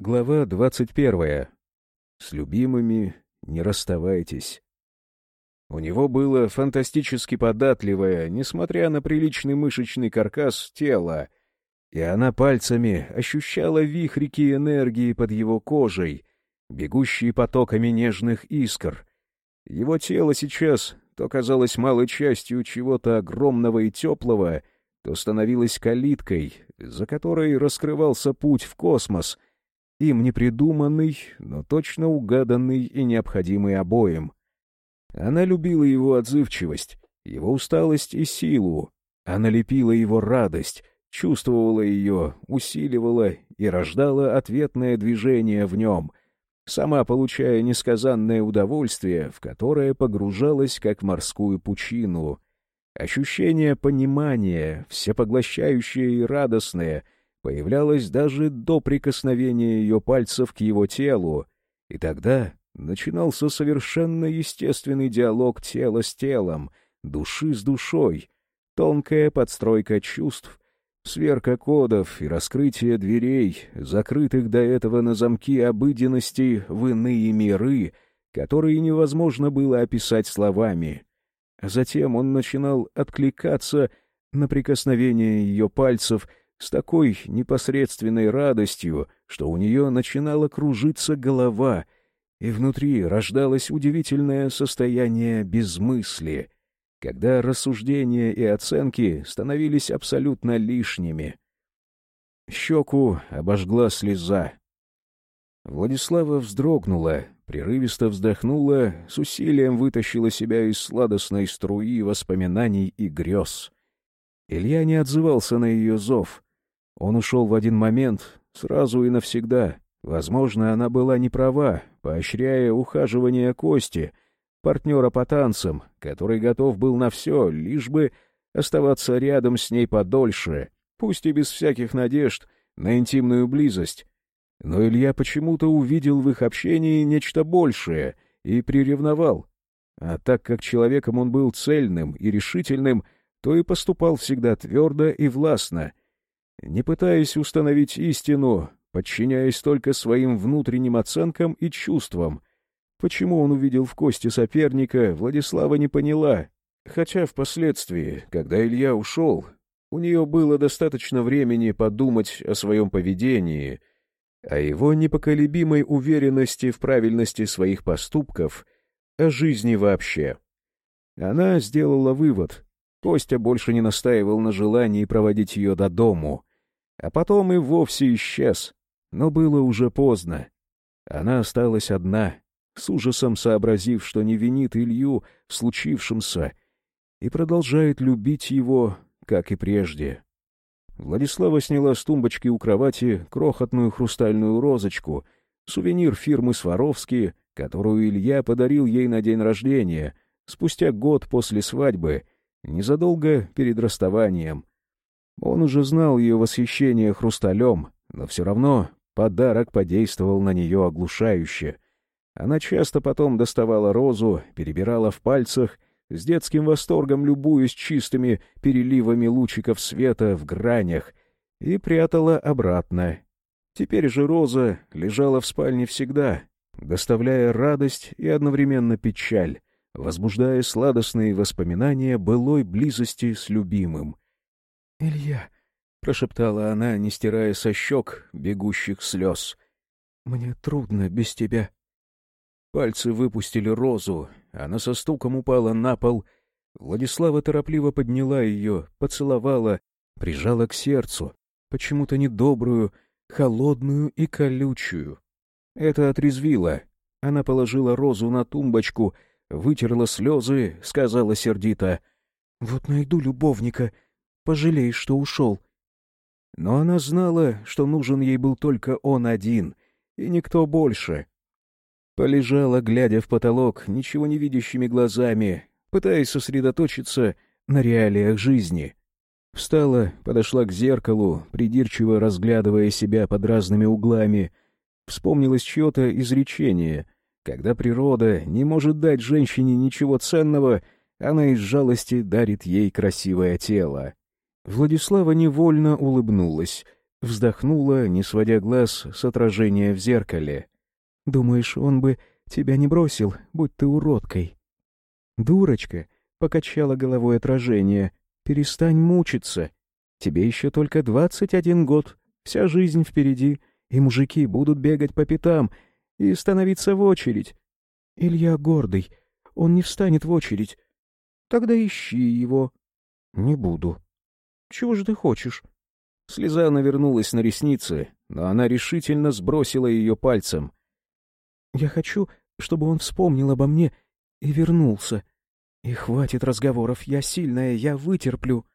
Глава двадцать первая. С любимыми не расставайтесь. У него было фантастически податливое, несмотря на приличный мышечный каркас, тело, и она пальцами ощущала вихрики энергии под его кожей, бегущие потоками нежных искр. Его тело сейчас то казалось малой частью чего-то огромного и теплого, то становилось калиткой, за которой раскрывался путь в космос, им непридуманный, но точно угаданный и необходимый обоим. Она любила его отзывчивость, его усталость и силу. Она лепила его радость, чувствовала ее, усиливала и рождала ответное движение в нем, сама получая несказанное удовольствие, в которое погружалась, как в морскую пучину. Ощущение понимания, всепоглощающее и радостное, появлялось даже до прикосновения ее пальцев к его телу, и тогда начинался совершенно естественный диалог тела с телом, души с душой, тонкая подстройка чувств, сверка кодов и раскрытие дверей, закрытых до этого на замки обыденности в иные миры, которые невозможно было описать словами. Затем он начинал откликаться на прикосновение ее пальцев с такой непосредственной радостью, что у нее начинала кружиться голова — и внутри рождалось удивительное состояние безмыслия, когда рассуждения и оценки становились абсолютно лишними. Щеку обожгла слеза. Владислава вздрогнула, прерывисто вздохнула, с усилием вытащила себя из сладостной струи воспоминаний и грез. Илья не отзывался на ее зов. Он ушел в один момент, сразу и навсегда. Возможно, она была не права, поощряя ухаживание Кости, партнера по танцам, который готов был на все, лишь бы оставаться рядом с ней подольше, пусть и без всяких надежд на интимную близость. Но Илья почему-то увидел в их общении нечто большее и приревновал. А так как человеком он был цельным и решительным, то и поступал всегда твердо и властно. Не пытаясь установить истину, подчиняясь только своим внутренним оценкам и чувствам. Почему он увидел в кости соперника, Владислава не поняла, хотя впоследствии, когда Илья ушел, у нее было достаточно времени подумать о своем поведении, о его непоколебимой уверенности в правильности своих поступков, о жизни вообще. Она сделала вывод. Костя больше не настаивал на желании проводить ее до дому, а потом и вовсе исчез. Но было уже поздно. Она осталась одна, с ужасом сообразив, что не винит Илью в случившемся и продолжает любить его, как и прежде. Владислава сняла с тумбочки у кровати крохотную хрустальную розочку, сувенир фирмы «Сваровски», которую Илья подарил ей на день рождения, спустя год после свадьбы, незадолго перед расставанием. Он уже знал ее восхищение хрусталем, но все равно Подарок подействовал на нее оглушающе. Она часто потом доставала розу, перебирала в пальцах, с детским восторгом любуясь чистыми переливами лучиков света в гранях, и прятала обратно. Теперь же роза лежала в спальне всегда, доставляя радость и одновременно печаль, возбуждая сладостные воспоминания былой близости с любимым. — Илья, — прошептала она, не стирая со щек бегущих слез. «Мне трудно без тебя». Пальцы выпустили розу, она со стуком упала на пол. Владислава торопливо подняла ее, поцеловала, прижала к сердцу, почему-то недобрую, холодную и колючую. Это отрезвило. Она положила розу на тумбочку, вытерла слезы, сказала сердито. — Вот найду любовника, пожалей, что ушел. Но она знала, что нужен ей был только он один, и никто больше. Полежала, глядя в потолок, ничего не видящими глазами, пытаясь сосредоточиться на реалиях жизни. Встала, подошла к зеркалу, придирчиво разглядывая себя под разными углами. Вспомнилось чье-то изречение. Когда природа не может дать женщине ничего ценного, она из жалости дарит ей красивое тело. Владислава невольно улыбнулась, Вздохнула, не сводя глаз с отражения в зеркале. «Думаешь, он бы тебя не бросил, будь ты уродкой?» «Дурочка!» — покачала головой отражение. «Перестань мучиться. Тебе еще только двадцать один год, вся жизнь впереди, и мужики будут бегать по пятам и становиться в очередь. Илья гордый, он не встанет в очередь. Тогда ищи его». «Не буду». «Чего же ты хочешь?» Слеза навернулась на ресницы, но она решительно сбросила ее пальцем. «Я хочу, чтобы он вспомнил обо мне и вернулся. И хватит разговоров, я сильная, я вытерплю».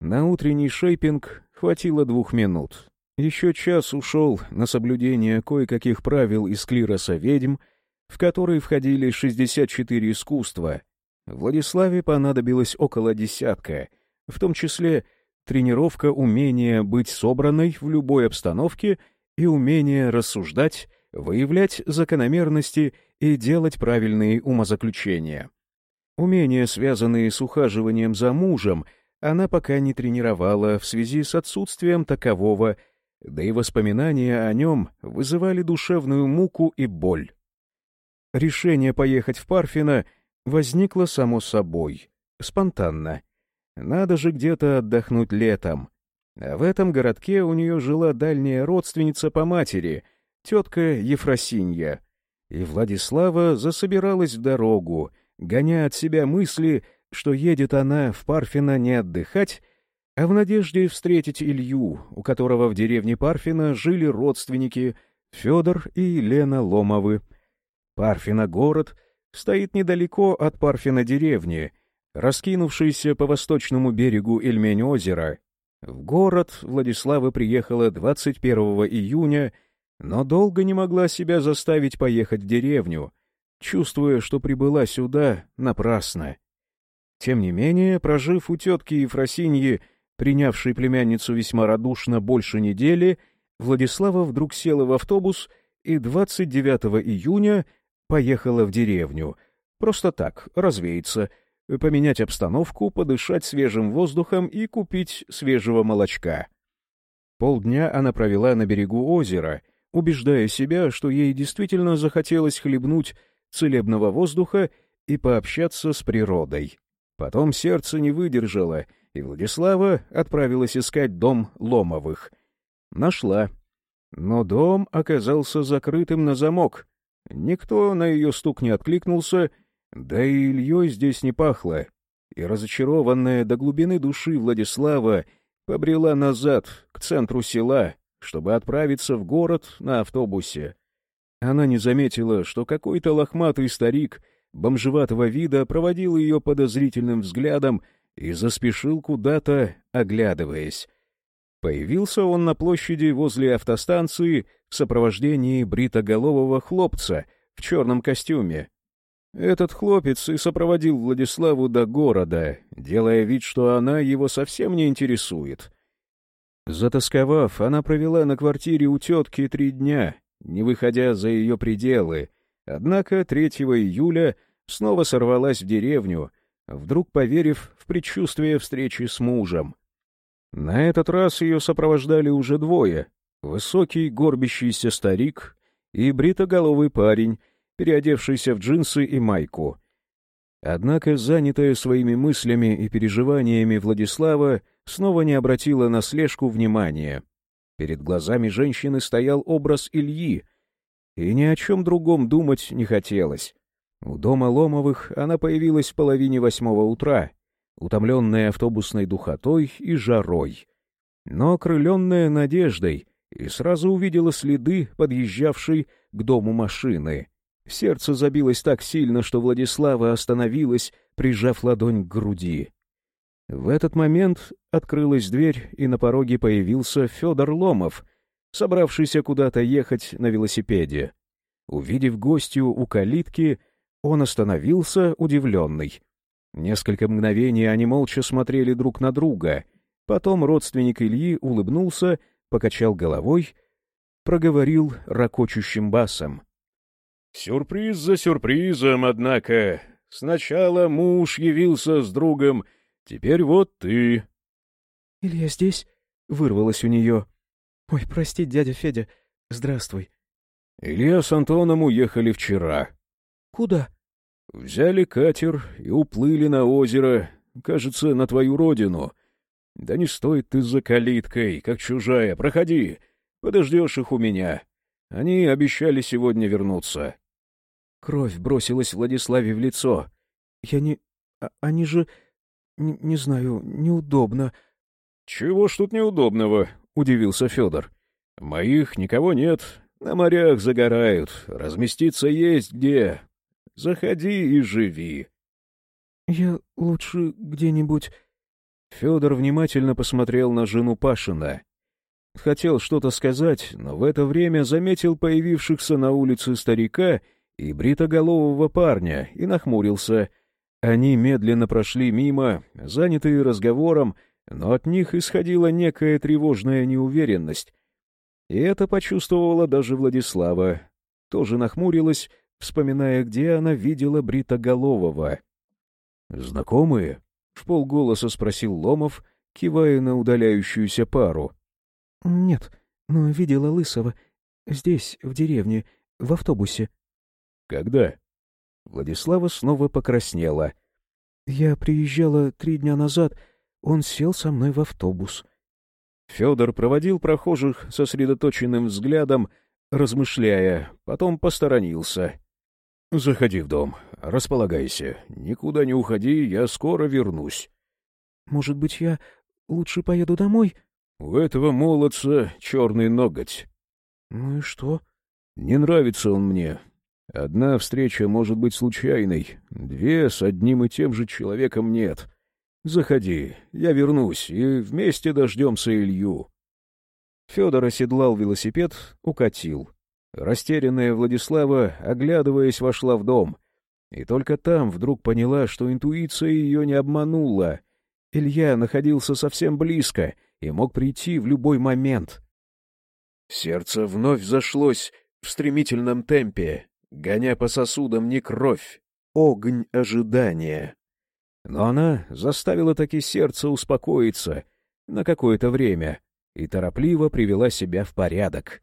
На утренний шейпинг хватило двух минут. Еще час ушел на соблюдение кое-каких правил из клироса ведьм, в которые входили 64 искусства. Владиславе понадобилось около десятка, в том числе тренировка умения быть собранной в любой обстановке и умение рассуждать, выявлять закономерности и делать правильные умозаключения. Умения, связанные с ухаживанием за мужем, она пока не тренировала в связи с отсутствием такового, да и воспоминания о нем вызывали душевную муку и боль. Решение поехать в Парфино возникло само собой, спонтанно — надо же где-то отдохнуть летом. А в этом городке у нее жила дальняя родственница по матери, тетка Ефросинья. И Владислава засобиралась в дорогу, гоня от себя мысли, что едет она в Парфино не отдыхать, а в надежде встретить Илью, у которого в деревне Парфина жили родственники Федор и Елена Ломовы. Парфино город стоит недалеко от Парфина деревни — Раскинувшийся по восточному берегу Эльмень-озера, в город Владислава приехала 21 июня, но долго не могла себя заставить поехать в деревню, чувствуя, что прибыла сюда напрасно. Тем не менее, прожив у тетки Ефросиньи, принявшей племянницу весьма радушно больше недели, Владислава вдруг села в автобус и 29 июня поехала в деревню. Просто так, развеяться — поменять обстановку, подышать свежим воздухом и купить свежего молочка. Полдня она провела на берегу озера, убеждая себя, что ей действительно захотелось хлебнуть целебного воздуха и пообщаться с природой. Потом сердце не выдержало, и Владислава отправилась искать дом Ломовых. Нашла. Но дом оказался закрытым на замок. Никто на ее стук не откликнулся, да и Ильей здесь не пахло, и разочарованная до глубины души Владислава побрела назад, к центру села, чтобы отправиться в город на автобусе. Она не заметила, что какой-то лохматый старик бомжеватого вида проводил ее подозрительным взглядом и заспешил куда-то, оглядываясь. Появился он на площади возле автостанции в сопровождении бритоголового хлопца в черном костюме, этот хлопец и сопроводил Владиславу до города, делая вид, что она его совсем не интересует. Затасковав, она провела на квартире у тетки три дня, не выходя за ее пределы, однако 3 июля снова сорвалась в деревню, вдруг поверив в предчувствие встречи с мужем. На этот раз ее сопровождали уже двое — высокий горбящийся старик и бритоголовый парень, переодевшийся в джинсы и майку. Однако, занятая своими мыслями и переживаниями Владислава, снова не обратила на слежку внимания. Перед глазами женщины стоял образ Ильи, и ни о чем другом думать не хотелось. У дома Ломовых она появилась в половине восьмого утра, утомленная автобусной духотой и жарой, но окрыленная надеждой, и сразу увидела следы подъезжавшей к дому машины. Сердце забилось так сильно, что Владислава остановилась, прижав ладонь к груди. В этот момент открылась дверь, и на пороге появился Федор Ломов, собравшийся куда-то ехать на велосипеде. Увидев гостью у калитки, он остановился, удивленный. Несколько мгновений они молча смотрели друг на друга. Потом родственник Ильи улыбнулся, покачал головой, проговорил ракочущим басом. Сюрприз за сюрпризом, однако. Сначала муж явился с другом, теперь вот ты. — Илья здесь? — вырвалось у нее. «Ой, прости, дядя Федя. Здравствуй». «Илья с Антоном уехали вчера». «Куда?» «Взяли катер и уплыли на озеро, кажется, на твою родину. Да не стоит ты за калиткой, как чужая, проходи, подождешь их у меня. Они обещали сегодня вернуться». Кровь бросилась Владиславе в лицо. «Я не... А, они же... Не, не знаю, неудобно». «Чего ж тут неудобного?» — удивился Федор. «Моих никого нет, на морях загорают, разместиться есть где. Заходи и живи». «Я лучше где-нибудь...» Федор внимательно посмотрел на жену Пашина. Хотел что-то сказать, но в это время заметил появившихся на улице старика и бритоголового парня и нахмурился. Они медленно прошли мимо, занятые разговором, но от них исходила некая тревожная неуверенность. И это почувствовала даже Владислава. Тоже нахмурилась, вспоминая, где она видела бритоголового. «Знакомые?» — в полголоса спросил Ломов, кивая на удаляющуюся пару. «Нет, но видела Лысого. Здесь, в деревне, в автобусе». «Когда?» Владислава снова покраснела. «Я приезжала три дня назад. Он сел со мной в автобус». Федор проводил прохожих сосредоточенным взглядом, размышляя, потом посторонился. «Заходи в дом, располагайся. Никуда не уходи, я скоро вернусь». «Может быть, я лучше поеду домой?» «У этого молодца черный ноготь». «Ну и что?» «Не нравится он мне. Одна встреча может быть случайной, две с одним и тем же человеком нет. Заходи, я вернусь, и вместе дождемся Илью». Федор оседлал велосипед, укатил. Растерянная Владислава, оглядываясь, вошла в дом. И только там вдруг поняла, что интуиция ее не обманула. Илья находился совсем близко и мог прийти в любой момент. Сердце вновь зашлось в стремительном темпе, гоня по сосудам не кровь, огонь ожидания. Но она заставила таки сердце успокоиться на какое-то время и торопливо привела себя в порядок.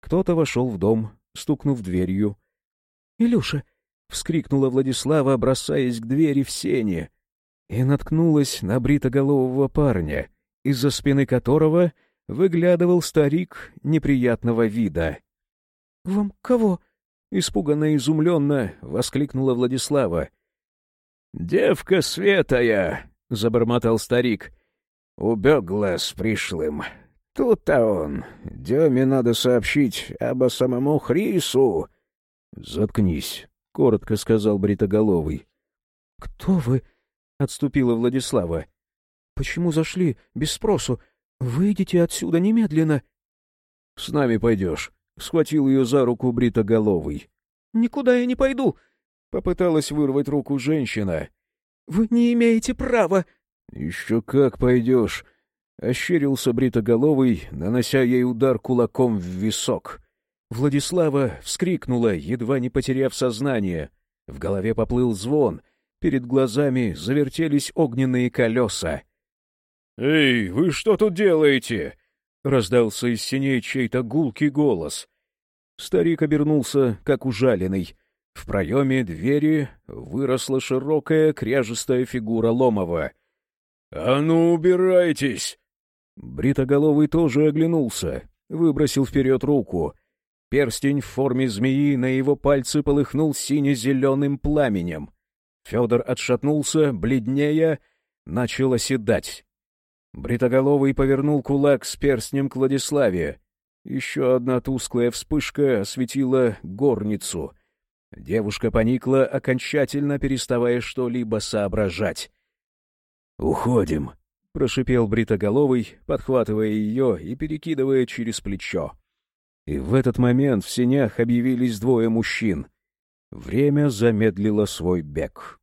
Кто-то вошел в дом, стукнув дверью. — Илюша! — вскрикнула Владислава, бросаясь к двери в сене, и наткнулась на бритоголового парня, из-за спины которого выглядывал старик неприятного вида. — Вам кого? — испуганно и изумленно воскликнула Владислава. «Девка светая!» — забормотал старик. «Убегла с пришлым. Тут-то он. Деме надо сообщить обо самому Хрису». «Заткнись», — коротко сказал Бритоголовый. «Кто вы?» — отступила Владислава. «Почему зашли без спросу? Выйдите отсюда немедленно». «С нами пойдешь», — схватил ее за руку Бритоголовый. «Никуда я не пойду», Попыталась вырвать руку женщина. «Вы не имеете права!» «Еще как пойдешь!» — ощерился бритоголовый, нанося ей удар кулаком в висок. Владислава вскрикнула, едва не потеряв сознание. В голове поплыл звон, перед глазами завертелись огненные колеса. «Эй, вы что тут делаете?» — раздался из синей чей-то гулкий голос. Старик обернулся, как ужаленный. В проеме двери выросла широкая кряжестая фигура Ломова. «А ну, убирайтесь!» Бритоголовый тоже оглянулся, выбросил вперед руку. Перстень в форме змеи на его пальце полыхнул сине-зеленым пламенем. Федор отшатнулся, бледнее, начал оседать. Бритоголовый повернул кулак с перстнем к Владиславе. Еще одна тусклая вспышка осветила горницу — Девушка поникла, окончательно переставая что-либо соображать. «Уходим», — прошипел Бритоголовый, подхватывая ее и перекидывая через плечо. И в этот момент в сенях объявились двое мужчин. Время замедлило свой бег.